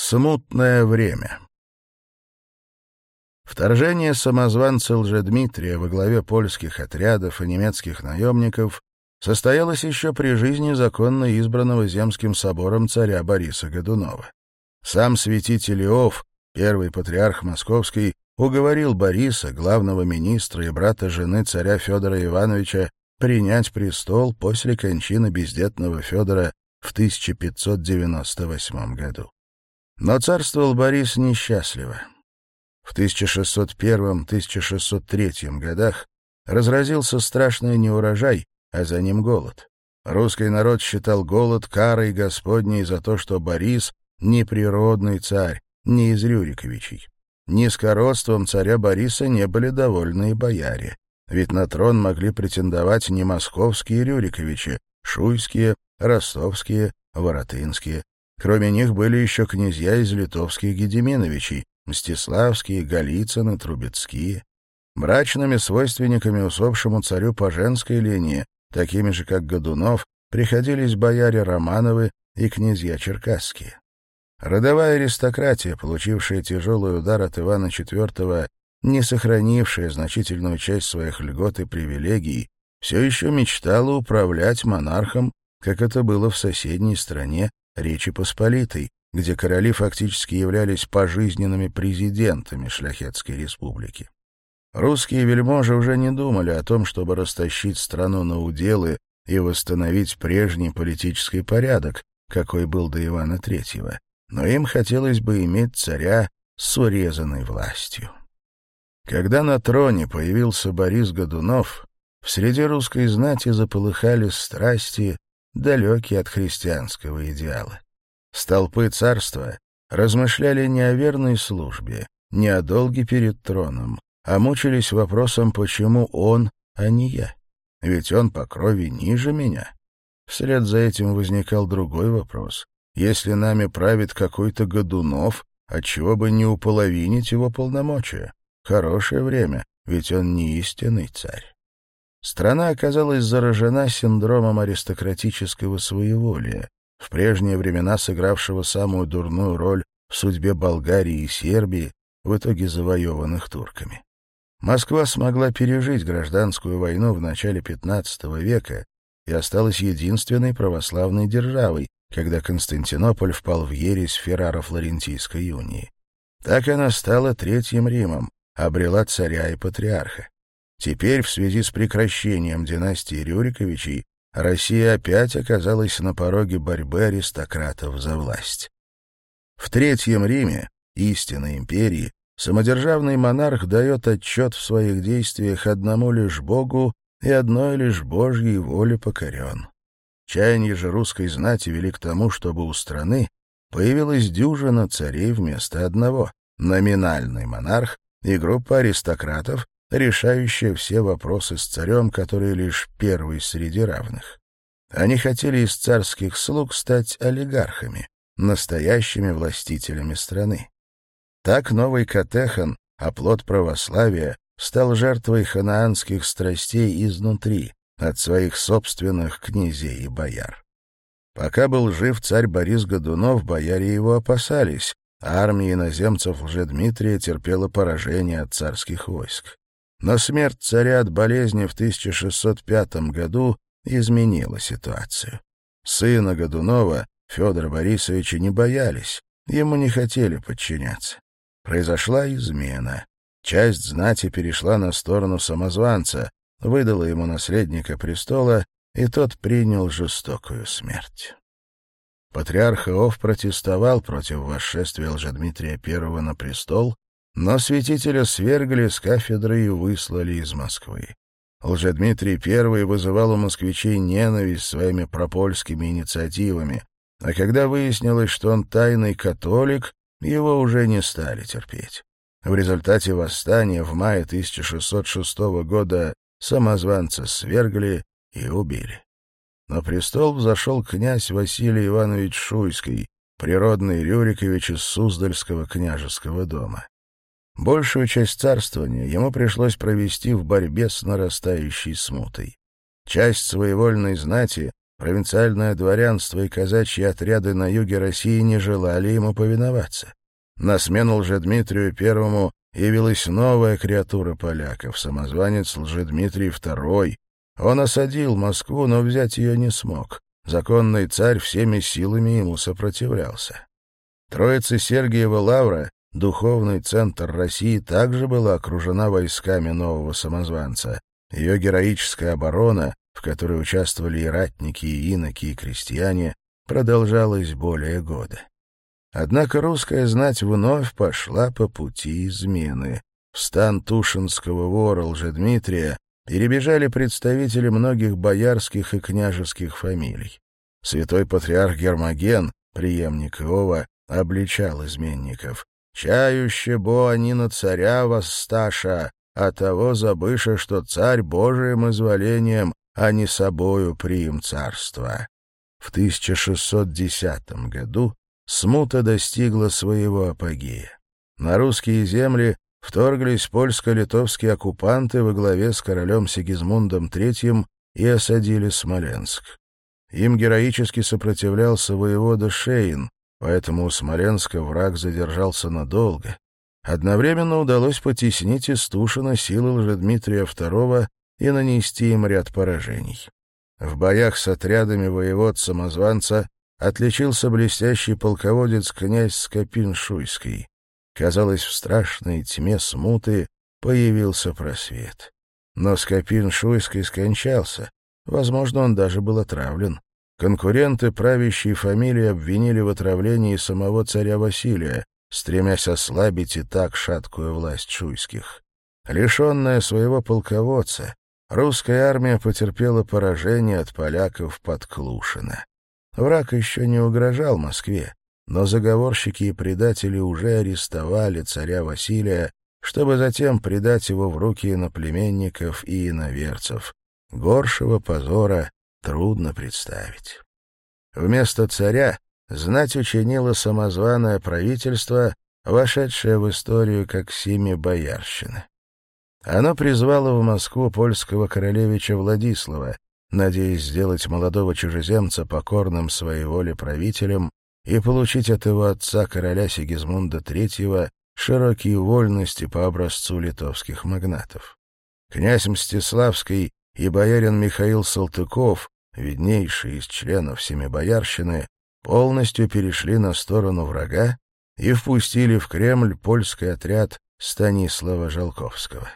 Смутное время. Вторжение самозванца Лжедмитрия во главе польских отрядов и немецких наемников состоялось еще при жизни законно избранного Земским собором царя Бориса Годунова. Сам святитель Иов, первый патриарх московский, уговорил Бориса, главного министра и брата жены царя Федора Ивановича, принять престол после кончины бездетного Федора в 1598 году. Но царствовал Борис несчастливо. В 1601-1603 годах разразился страшный неурожай, а за ним голод. Русский народ считал голод карой Господней за то, что Борис — неприродный царь, не из Рюриковичей. Низкородством царя Бориса не были довольны и бояре, ведь на трон могли претендовать не московские Рюриковичи, шуйские, ростовские, воротынские Кроме них были еще князья из литовских Гедеминовичей, Мстиславские, Голицыны, Трубецкие. Брачными свойственниками усопшему царю по женской линии, такими же, как Годунов, приходились бояре Романовы и князья Черкасские. Родовая аристократия, получившая тяжелый удар от Ивана IV, не сохранившая значительную часть своих льгот и привилегий, все еще мечтала управлять монархом, как это было в соседней стране, Речи Посполитой, где короли фактически являлись пожизненными президентами Шляхетской республики. Русские вельможи уже не думали о том, чтобы растащить страну на уделы и восстановить прежний политический порядок, какой был до Ивана Третьего, но им хотелось бы иметь царя с урезанной властью. Когда на троне появился Борис Годунов, в среде русской знати заполыхали страсти далекие от христианского идеала. Столпы царства размышляли не о верной службе, не о долге перед троном, а мучились вопросом, почему он, а не я. Ведь он по крови ниже меня. Вслед за этим возникал другой вопрос. Если нами правит какой-то Годунов, отчего бы не уполовинить его полномочия? Хорошее время, ведь он не истинный царь. Страна оказалась заражена синдромом аристократического своеволия, в прежние времена сыгравшего самую дурную роль в судьбе Болгарии и Сербии, в итоге завоеванных турками. Москва смогла пережить гражданскую войну в начале XV века и осталась единственной православной державой, когда Константинополь впал в ересь Ферраро-Флорентийской унии. Так она стала Третьим Римом, обрела царя и патриарха. Теперь, в связи с прекращением династии Рюриковичей, Россия опять оказалась на пороге борьбы аристократов за власть. В Третьем Риме, истинной империи, самодержавный монарх дает отчет в своих действиях одному лишь Богу и одной лишь Божьей воле покорен. Чаяние же русской знати вели к тому, чтобы у страны появилась дюжина царей вместо одного, номинальный монарх и группа аристократов, решающая все вопросы с царем, который лишь первый среди равных. Они хотели из царских слуг стать олигархами, настоящими властителями страны. Так новый Катехан, а оплот православия, стал жертвой ханаанских страстей изнутри, от своих собственных князей и бояр. Пока был жив царь Борис Годунов, бояре его опасались, а армия иноземцев уже Дмитрия терпела поражение от царских войск. Но смерть царя от болезни в 1605 году изменила ситуацию. Сына Годунова Федора Борисовича не боялись, ему не хотели подчиняться. Произошла измена. Часть знати перешла на сторону самозванца, выдала ему наследника престола, и тот принял жестокую смерть. Патриарх Иов протестовал против восшествия Дмитрия I на престол но святителя свергли с кафедры и выслали из Москвы. Лжедмитрий I вызывал у москвичей ненависть своими пропольскими инициативами, а когда выяснилось, что он тайный католик, его уже не стали терпеть. В результате восстания в мае 1606 года самозванца свергли и убили. На престол взошел князь Василий Иванович Шуйский, природный Рюрикович из Суздальского княжеского дома. Большую часть царствования ему пришлось провести в борьбе с нарастающей смутой. Часть своевольной знати, провинциальное дворянство и казачьи отряды на юге России не желали ему повиноваться. На смену Лжедмитрию Первому явилась новая креатура поляков, самозванец Лжедмитрий II. Он осадил Москву, но взять ее не смог. Законный царь всеми силами ему сопротивлялся. Троица Сергиева Лавра Духовный центр России также была окружена войсками нового самозванца. Ее героическая оборона, в которой участвовали и ратники, и иноки, и крестьяне, продолжалась более года. Однако русская знать вновь пошла по пути измены. В стан Тушинского вора Лжедмитрия перебежали представители многих боярских и княжеских фамилий. Святой патриарх Гермоген, преемник Иова, обличал изменников чающе бо они на царя восташа, а того забыша, что царь Божиим изволением, а не собою прием царства. В 1610 году смута достигла своего апогея. На русские земли вторглись польско-литовские оккупанты во главе с королем Сигизмундом III и осадили Смоленск. Им героически сопротивлялся воевода Шейн, Поэтому у Смоленска враг задержался надолго. Одновременно удалось потеснить из Тушина силы Лжедмитрия II и нанести им ряд поражений. В боях с отрядами воевод-самозванца отличился блестящий полководец князь Скопин-Шуйский. Казалось, в страшной тьме смуты появился просвет. Но Скопин-Шуйский скончался. Возможно, он даже был отравлен. Конкуренты правящей фамилии обвинили в отравлении самого царя Василия, стремясь ослабить и так шаткую власть шуйских. Лишенная своего полководца, русская армия потерпела поражение от поляков под Клушино. Враг еще не угрожал Москве, но заговорщики и предатели уже арестовали царя Василия, чтобы затем предать его в руки иноплеменников и иноверцев. Горшего позора трудно представить. Вместо царя знать учинило самозваное правительство, вошедшее в историю как семя боярщины. Оно призвало в Москву польского королевича Владислава, надеясь сделать молодого чужеземца покорным своей воле правителем и получить от его отца короля Сигизмунда III широкие вольности по образцу литовских магнатов. Князь Мстиславский и боярин Михаил Салтыков, виднейший из членов Семибоярщины, полностью перешли на сторону врага и впустили в Кремль польский отряд Станислава Жалковского.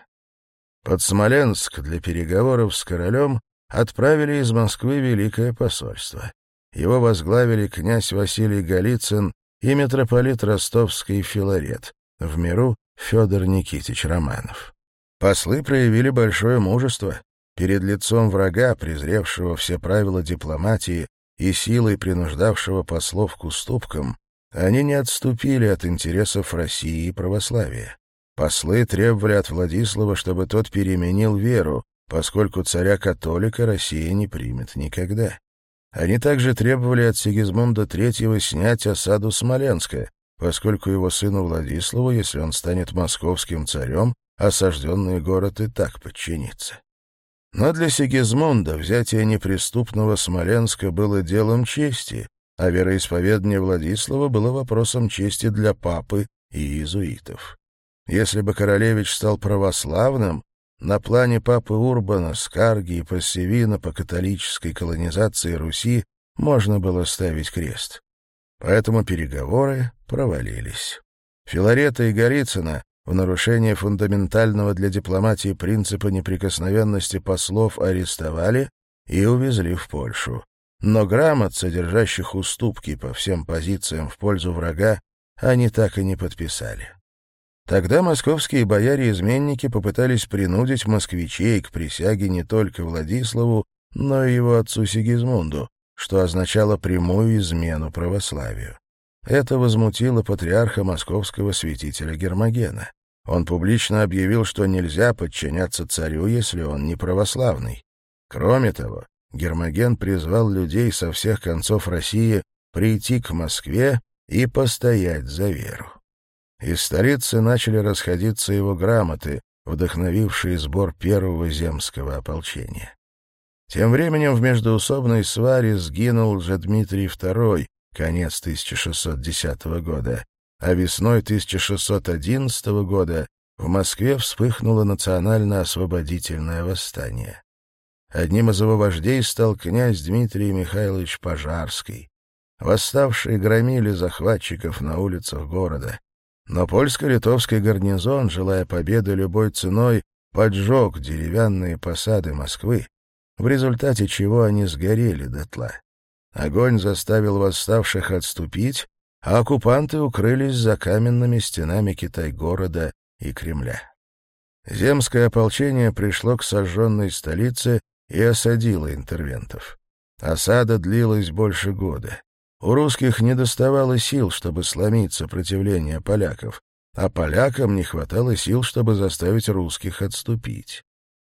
Под Смоленск для переговоров с королем отправили из Москвы Великое посольство. Его возглавили князь Василий Голицын и митрополит ростовский Филарет, в миру Федор Никитич Романов. Послы проявили большое мужество, Перед лицом врага, презревшего все правила дипломатии и силой принуждавшего послов к уступкам, они не отступили от интересов России и православия. Послы требовали от Владислава, чтобы тот переменил веру, поскольку царя-католика Россия не примет никогда. Они также требовали от Сигизмунда III снять осаду Смоленска, поскольку его сыну Владиславу, если он станет московским царем, осажденный город и так подчинится. Но для Сигизмунда взятие неприступного Смоленска было делом чести, а вероисповедание Владислава было вопросом чести для папы и иезуитов. Если бы королевич стал православным, на плане папы Урбана, Скарги и Пассивина по католической колонизации Руси можно было ставить крест. Поэтому переговоры провалились. Филарета и Голицына в нарушение фундаментального для дипломатии принципа неприкосновенности послов арестовали и увезли в Польшу. Но грамот, содержащих уступки по всем позициям в пользу врага, они так и не подписали. Тогда московские бояре-изменники попытались принудить москвичей к присяге не только Владиславу, но и его отцу Сигизмунду, что означало прямую измену православию. Это возмутило патриарха московского святителя Гермогена. Он публично объявил, что нельзя подчиняться царю, если он не православный. Кроме того, Гермоген призвал людей со всех концов России прийти к Москве и постоять за веру. Из столицы начали расходиться его грамоты, вдохновившие сбор первого земского ополчения. Тем временем в междоусобной сваре сгинул же Дмитрий II, конец 1610 года, а весной 1611 года в Москве вспыхнуло национально-освободительное восстание. Одним из его вождей стал князь Дмитрий Михайлович Пожарский. Восставшие громили захватчиков на улицах города. Но польско-литовский гарнизон, желая победы любой ценой, поджег деревянные посады Москвы, в результате чего они сгорели дотла. Огонь заставил восставших отступить, а оккупанты укрылись за каменными стенами Китай-города и Кремля. Земское ополчение пришло к сожженной столице и осадило интервентов. Осада длилась больше года. У русских не доставало сил, чтобы сломить сопротивление поляков, а полякам не хватало сил, чтобы заставить русских отступить.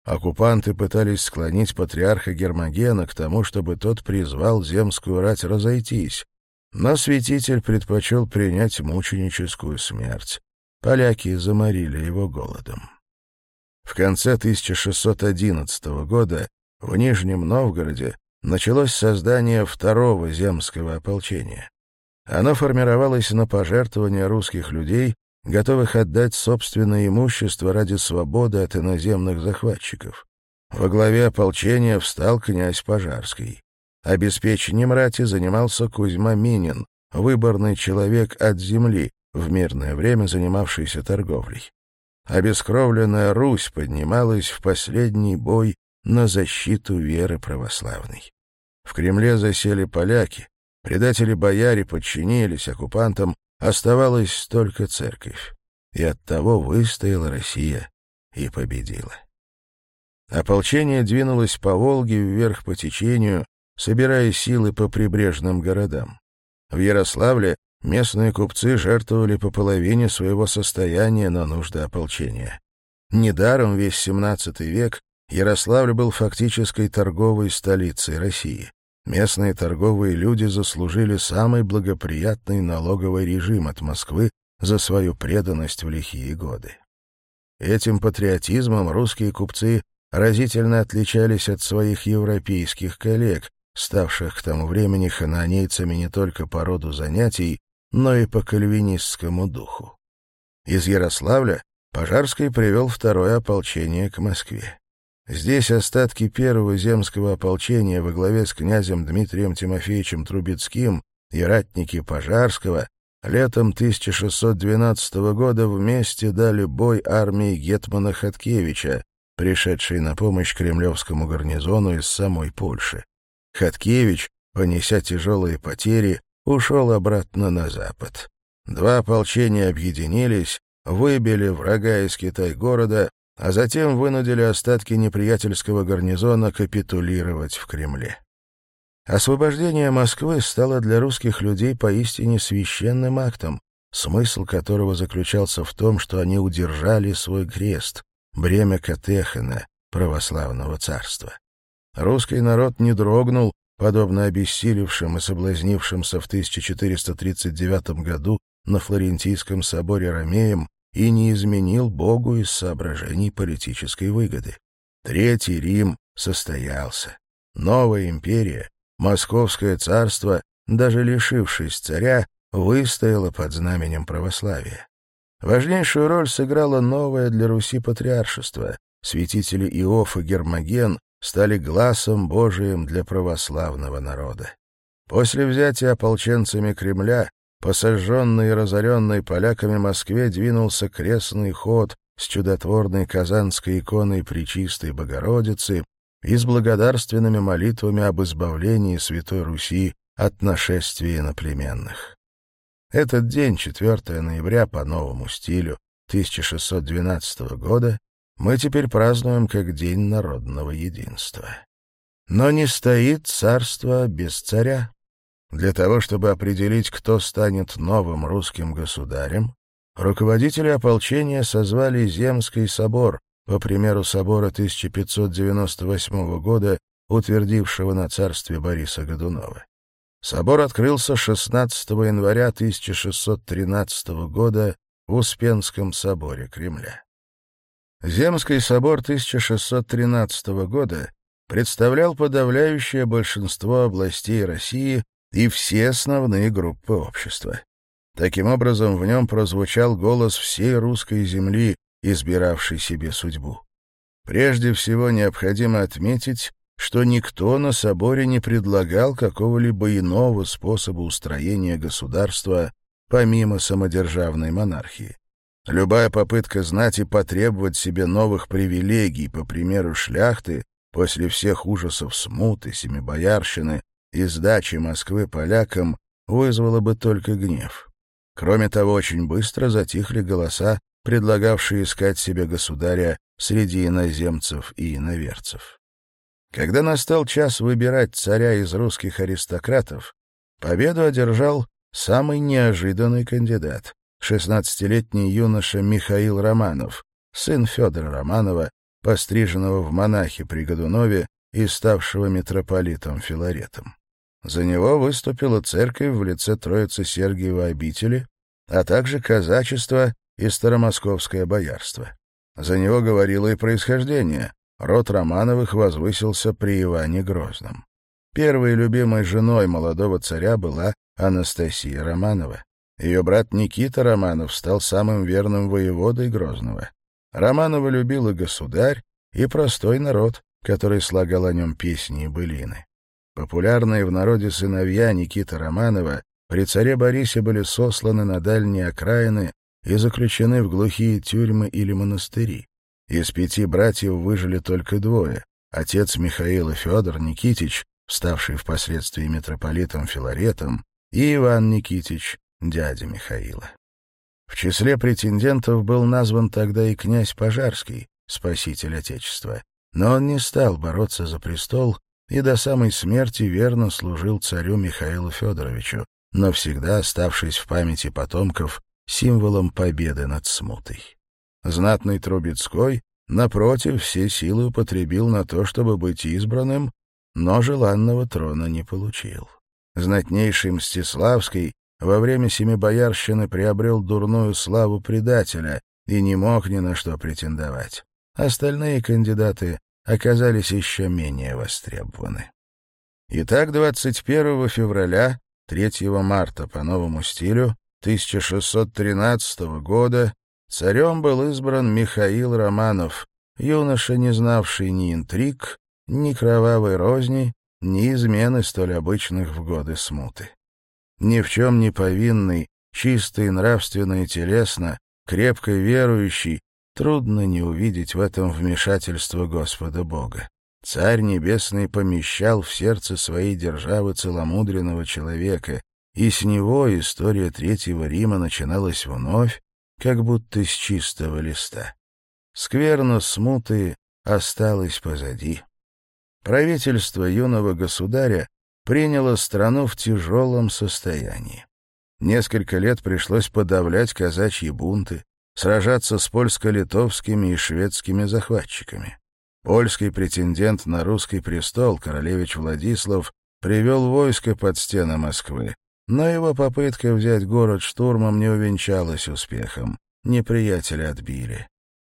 Оккупанты пытались склонить патриарха Гермогена к тому, чтобы тот призвал земскую рать разойтись, но святитель предпочел принять мученическую смерть. Поляки заморили его голодом. В конце 1611 года в Нижнем Новгороде началось создание второго земского ополчения. Оно формировалось на пожертвования русских людей готовых отдать собственное имущество ради свободы от иноземных захватчиков. Во главе ополчения встал князь Пожарский. Обеспечением рати занимался Кузьма Минин, выборный человек от земли, в мирное время занимавшийся торговлей. Обескровленная Русь поднималась в последний бой на защиту веры православной. В Кремле засели поляки, предатели-бояре подчинились оккупантам Оставалась только церковь, и оттого выстояла Россия и победила. Ополчение двинулось по Волге вверх по течению, собирая силы по прибрежным городам. В Ярославле местные купцы жертвовали по половине своего состояния на нужды ополчения. Недаром весь XVII век Ярославль был фактической торговой столицей России местные торговые люди заслужили самый благоприятный налоговый режим от Москвы за свою преданность в лихие годы. Этим патриотизмом русские купцы разительно отличались от своих европейских коллег, ставших к тому времени хананейцами не только по роду занятий, но и по кальвинистскому духу. Из Ярославля Пожарский привел второе ополчение к Москве. Здесь остатки первого земского ополчения во главе с князем Дмитрием Тимофеевичем Трубецким и ратники Пожарского летом 1612 года вместе дали бой армии Гетмана Хаткевича, пришедшей на помощь кремлевскому гарнизону из самой Польши. Хаткевич, понеся тяжелые потери, ушел обратно на запад. Два ополчения объединились, выбили врага из Китай-города а затем вынудили остатки неприятельского гарнизона капитулировать в Кремле. Освобождение Москвы стало для русских людей поистине священным актом, смысл которого заключался в том, что они удержали свой крест, бремя Катехена, православного царства. Русский народ не дрогнул, подобно обессилевшим и соблазнившимся в 1439 году на Флорентийском соборе Ромеем и не изменил Богу из соображений политической выгоды. Третий Рим состоялся. Новая империя, Московское царство, даже лишившись царя, выстояло под знаменем православия. Важнейшую роль сыграло новое для Руси патриаршество. Святители Иов и Гермоген стали глазом Божиим для православного народа. После взятия ополченцами Кремля по сожженной и разоренной поляками Москве двинулся крестный ход с чудотворной казанской иконой Пречистой Богородицы и с благодарственными молитвами об избавлении Святой Руси от нашествия иноплеменных. Этот день, 4 ноября по новому стилю 1612 года, мы теперь празднуем как День народного единства. Но не стоит царство без царя. Для того, чтобы определить, кто станет новым русским государем, руководители ополчения созвали Земский собор, по примеру собора 1598 года, утвердившего на царстве Бориса Годунова. Собор открылся 16 января 1613 года в Успенском соборе Кремля. Земский собор 1613 года представлял подавляющее большинство областей России и все основные группы общества. Таким образом, в нем прозвучал голос всей русской земли, избиравшей себе судьбу. Прежде всего, необходимо отметить, что никто на соборе не предлагал какого-либо иного способа устроения государства помимо самодержавной монархии. Любая попытка знать и потребовать себе новых привилегий, по примеру шляхты, после всех ужасов смуты, семибоярщины, и сдачи Москвы полякам вызвало бы только гнев. Кроме того, очень быстро затихли голоса, предлагавшие искать себе государя среди иноземцев и иноверцев. Когда настал час выбирать царя из русских аристократов, победу одержал самый неожиданный кандидат — 16-летний юноша Михаил Романов, сын Федора Романова, постриженного в монахе при Годунове и ставшего митрополитом Филаретом. За него выступила церковь в лице Троицы Сергиева обители, а также казачество и старомосковское боярство. За него говорило и происхождение. Род Романовых возвысился при Иване Грозном. Первой любимой женой молодого царя была Анастасия Романова. Ее брат Никита Романов стал самым верным воеводой Грозного. Романова любила государь и простой народ, который слагал о нем песни и былины. Популярные в народе сыновья Никиты Романова при царе Борисе были сосланы на дальние окраины и заключены в глухие тюрьмы или монастыри. Из пяти братьев выжили только двое — отец Михаила Федор Никитич, ставший впоследствии митрополитом Филаретом, и Иван Никитич, дядя Михаила. В числе претендентов был назван тогда и князь Пожарский, спаситель Отечества, но он не стал бороться за престол и до самой смерти верно служил царю Михаилу Федоровичу, навсегда оставшись в памяти потомков символом победы над смутой. Знатный Трубецкой, напротив, все силы употребил на то, чтобы быть избранным, но желанного трона не получил. Знатнейший Мстиславский во время Семибоярщины приобрел дурную славу предателя и не мог ни на что претендовать. Остальные кандидаты оказались еще менее востребованы. Итак, 21 февраля, 3 марта по новому стилю 1613 года царем был избран Михаил Романов, юноша, не знавший ни интриг, ни кровавой розни, ни измены столь обычных в годы смуты. Ни в чем не повинный, чистый нравственно и телесно, крепко верующий, Трудно не увидеть в этом вмешательство Господа Бога. Царь Небесный помещал в сердце своей державы целомудренного человека, и с него история Третьего Рима начиналась вновь, как будто с чистого листа. Скверно смуты осталось позади. Правительство юного государя приняло страну в тяжелом состоянии. Несколько лет пришлось подавлять казачьи бунты, сражаться с польско-литовскими и шведскими захватчиками. Польский претендент на русский престол, королевич Владислав, привел войско под стены Москвы, но его попытка взять город штурмом не увенчалась успехом. Неприятели отбили.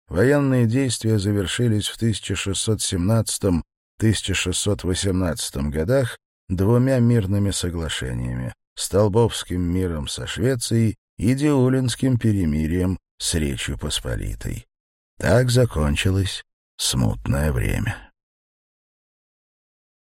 Военные действия завершились в 1617-1618 годах двумя мирными соглашениями — Столбовским миром со Швецией и Диулинским перемирием с Речью Посполитой. Так закончилось смутное время.